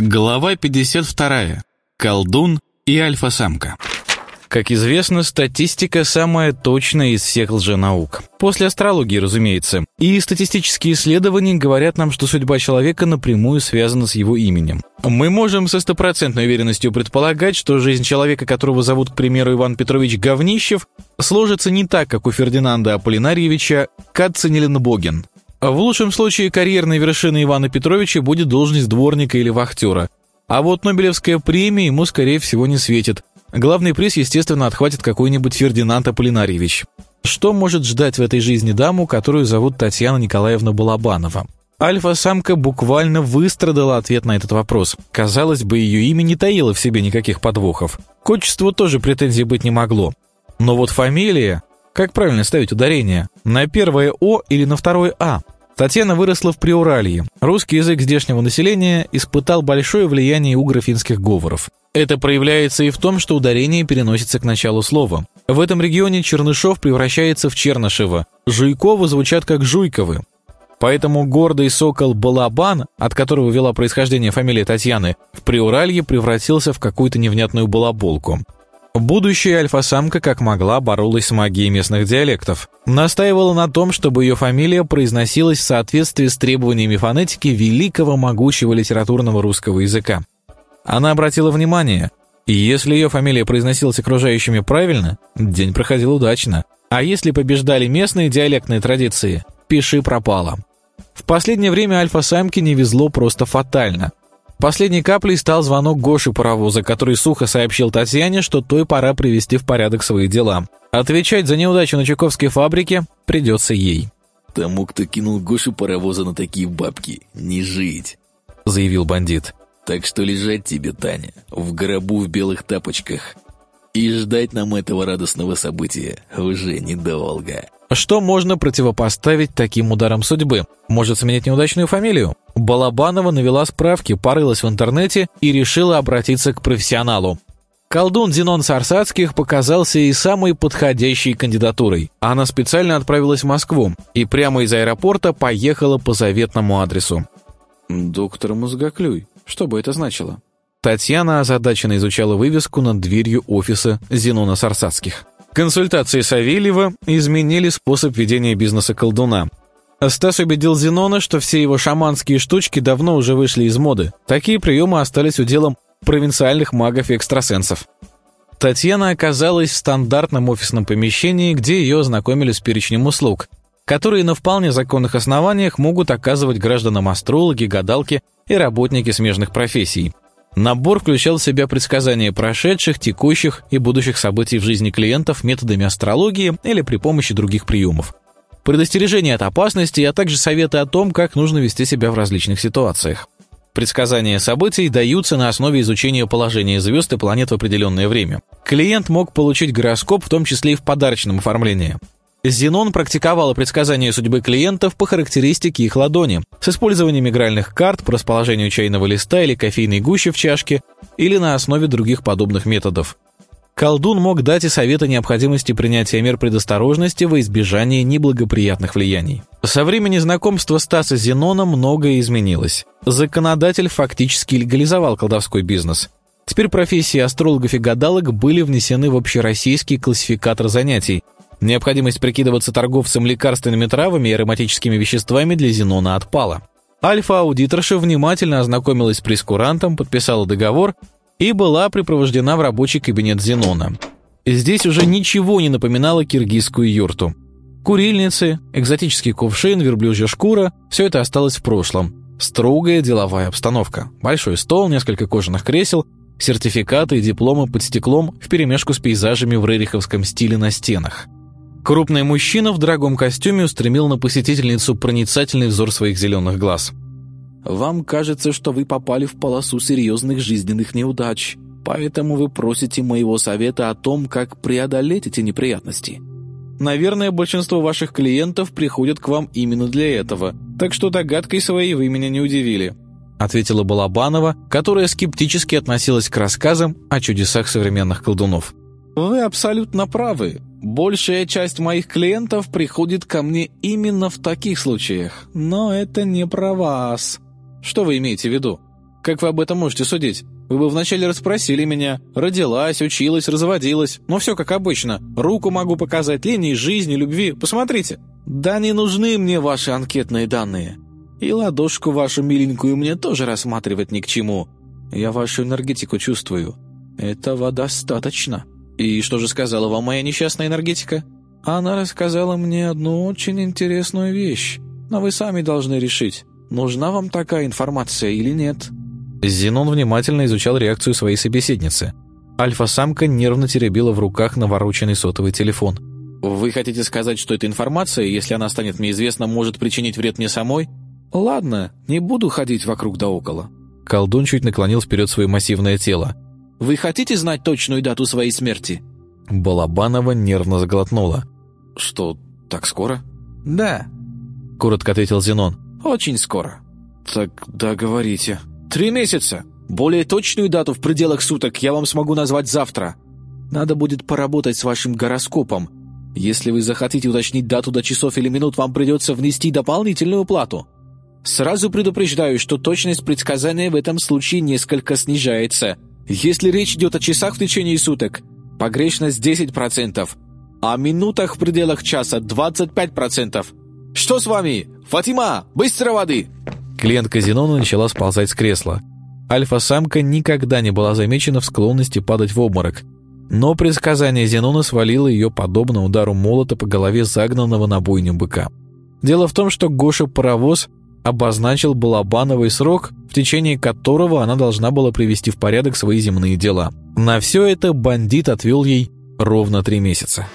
Глава 52. Колдун и альфа-самка. Как известно, статистика самая точная из всех лженаук. После астрологии, разумеется. И статистические исследования говорят нам, что судьба человека напрямую связана с его именем. Мы можем со стопроцентной уверенностью предполагать, что жизнь человека, которого зовут, к примеру, Иван Петрович Говнищев, сложится не так, как у Фердинанда Аполлинарьевича Кацинеленбоген. В лучшем случае карьерной вершиной Ивана Петровича будет должность дворника или вахтера. А вот Нобелевская премия ему, скорее всего, не светит. Главный приз, естественно, отхватит какой-нибудь Фердинанд Аполлинарьевич. Что может ждать в этой жизни даму, которую зовут Татьяна Николаевна Балабанова? Альфа-самка буквально выстрадала ответ на этот вопрос. Казалось бы, ее имя не таило в себе никаких подвохов. К отчеству тоже претензий быть не могло. Но вот фамилия... Как правильно ставить ударение? На первое «о» или на второе «а»? Татьяна выросла в Приуралье. Русский язык здешнего населения испытал большое влияние угро-финских говоров. Это проявляется и в том, что ударение переносится к началу слова. В этом регионе Чернышов превращается в Чернышева, Жуйковы звучат как Жуйковы. Поэтому гордый сокол Балабан, от которого вела происхождение фамилия Татьяны, в Приуралье превратился в какую-то невнятную балаболку. Будущая альфа-самка как могла боролась с магией местных диалектов. Настаивала на том, чтобы ее фамилия произносилась в соответствии с требованиями фонетики великого могучего литературного русского языка. Она обратила внимание, и если ее фамилия произносилась окружающими правильно, день проходил удачно. А если побеждали местные диалектные традиции, пиши пропало. В последнее время альфа-самке не везло просто фатально – Последней каплей стал звонок Гоши паровоза, который сухо сообщил Татьяне, что той пора привести в порядок свои дела. Отвечать за неудачу на Чуковской фабрике придется ей. «Тому, кто кинул Гошу паровоза на такие бабки, не жить», — заявил бандит. «Так что лежать тебе, Таня, в гробу в белых тапочках. И ждать нам этого радостного события уже недолго». Что можно противопоставить таким ударам судьбы? Может сменить неудачную фамилию? Балабанова навела справки, порылась в интернете и решила обратиться к профессионалу. Колдун Зенон Сарсацких показался и самой подходящей кандидатурой. Она специально отправилась в Москву и прямо из аэропорта поехала по заветному адресу. «Доктор Мозгоклюй, что бы это значило?» Татьяна озадаченно изучала вывеску над дверью офиса Зенона Сарсацких. Консультации Савельева изменили способ ведения бизнеса колдуна. Стас убедил Зенона, что все его шаманские штучки давно уже вышли из моды. Такие приемы остались уделом провинциальных магов и экстрасенсов. Татьяна оказалась в стандартном офисном помещении, где ее ознакомили с перечнем услуг, которые на вполне законных основаниях могут оказывать гражданам астрологи, гадалки и работники смежных профессий. Набор включал в себя предсказания прошедших, текущих и будущих событий в жизни клиентов методами астрологии или при помощи других приемов. Предостережения от опасности, а также советы о том, как нужно вести себя в различных ситуациях. Предсказания событий даются на основе изучения положения звезд и планет в определенное время. Клиент мог получить гороскоп, в том числе и в подарочном оформлении. Зенон практиковала предсказание судьбы клиентов по характеристике их ладони с использованием игральных карт по расположению чайного листа или кофейной гущи в чашке или на основе других подобных методов. Колдун мог дать и советы необходимости принятия мер предосторожности во избежание неблагоприятных влияний. Со времени знакомства Стаса с Зеноном многое изменилось. Законодатель фактически легализовал колдовской бизнес. Теперь профессии астрологов и гадалок были внесены в общероссийский классификатор занятий, Необходимость прикидываться торговцем лекарственными травами и ароматическими веществами для Зенона отпала. Альфа-аудиторша внимательно ознакомилась с прескурантом, подписала договор и была припровождена в рабочий кабинет Зенона. Здесь уже ничего не напоминало киргизскую юрту. Курильницы, экзотический кувшин, верблюжья шкура – все это осталось в прошлом. Строгая деловая обстановка. Большой стол, несколько кожаных кресел, сертификаты и дипломы под стеклом вперемешку с пейзажами в рериховском стиле на стенах. Крупный мужчина в дорогом костюме устремил на посетительницу проницательный взор своих зеленых глаз. «Вам кажется, что вы попали в полосу серьезных жизненных неудач, поэтому вы просите моего совета о том, как преодолеть эти неприятности». Наверное, большинство ваших клиентов приходят к вам именно для этого, так что догадкой своей вы меня не удивили», ответила Балабанова, которая скептически относилась к рассказам о чудесах современных колдунов. «Вы абсолютно правы. Большая часть моих клиентов приходит ко мне именно в таких случаях, но это не про вас. Что вы имеете в виду? Как вы об этом можете судить? Вы бы вначале расспросили меня. Родилась, училась, разводилась. Но все как обычно. Руку могу показать, линии жизни, любви. Посмотрите. Да не нужны мне ваши анкетные данные. И ладошку вашу миленькую мне тоже рассматривать ни к чему. Я вашу энергетику чувствую. Этого достаточно. И что же сказала вам моя несчастная энергетика? Она рассказала мне одну очень интересную вещь. Но вы сами должны решить, нужна вам такая информация или нет. Зенон внимательно изучал реакцию своей собеседницы. Альфа-самка нервно теребила в руках навороченный сотовый телефон. «Вы хотите сказать, что эта информация, если она станет мне известна, может причинить вред мне самой? Ладно, не буду ходить вокруг да около». Колдун чуть наклонил вперед свое массивное тело. «Вы хотите знать точную дату своей смерти?» Балабанова нервно заглотнула. «Что, так скоро?» «Да», — коротко ответил Зенон. «Очень скоро». «Так да, говорите». «Три месяца. Более точную дату в пределах суток я вам смогу назвать завтра. Надо будет поработать с вашим гороскопом. Если вы захотите уточнить дату до часов или минут, вам придется внести дополнительную плату. Сразу предупреждаю, что точность предсказания в этом случае несколько снижается. Если речь идет о часах в течение суток, погрешность 10%, а минутах в пределах часа 25%. Что с вами? Фатима, быстро воды!» Клиентка Зенона начала сползать с кресла. Альфа-самка никогда не была замечена в склонности падать в обморок. Но предсказание Зенона свалило ее подобно удару молота по голове загнанного на бойню быка. Дело в том, что Гоша-паровоз обозначил балабановый срок, в течение которого она должна была привести в порядок свои земные дела. На все это бандит отвел ей ровно три месяца.